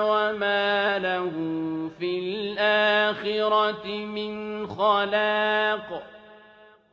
وما له في الآخرة من خلاق